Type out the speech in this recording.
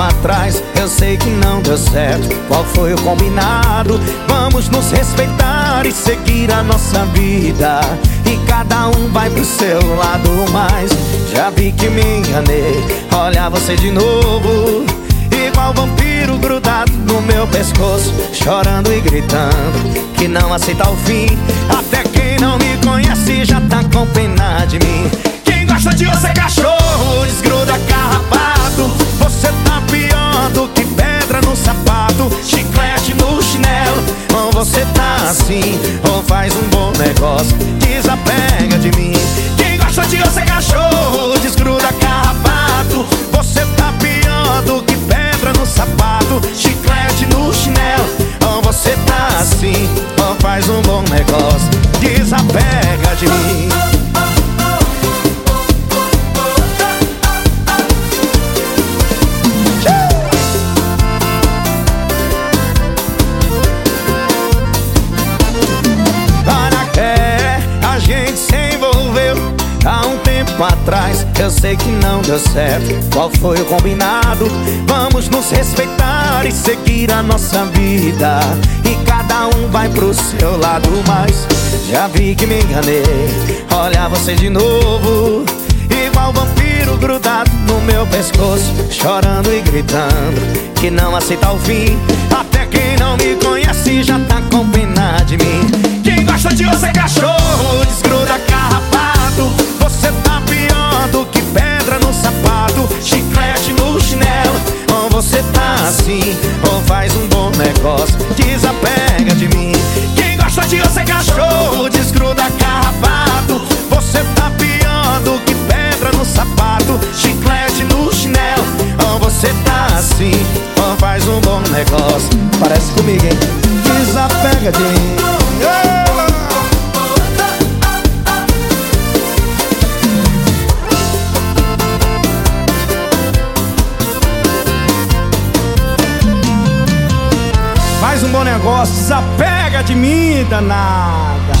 atrás. Eu sei que não deu certo. Qual foi o combinado? Vamos nos respeitar e seguir a nossa vida. E cada um vai pro seu lado Mas já vi que me enganei. Olha você de novo Igual vampiro grudado no meu pescoço Chorando e gritando Que não aceita o fim Até assim Ou faz um bom negócio Desapega de mim. Quem gosta de você cachorro Desgruda carrapato. Você tá pior do que pedra no sapato Chiclete no chinelo. Ou você tá assim Ou faz um bom negócio Desapega de mim tempo atrás. Eu sei que não deu certo. Qual foi o combinado? Vamos nos respeitar e seguir a nossa vida. E cada um vai pro seu lado Mas já vi que me enganei. Olha você de novo Igual vampiro grudado no meu pescoço Chorando e gritando Que não aceita o fim. Até quem não me conhece já tá com pena de mim assim Ou faz um bom negócio Desapega de mim. Quem gosta de você cachorro Desgruda carrapato. Você tá pior do que pedra no sapato Chiclete no chinelo. Ou você tá assim Ou faz um bom negócio. Parece comigo, hein? Desapega de mim Um bom negócio, desapega de mim, danada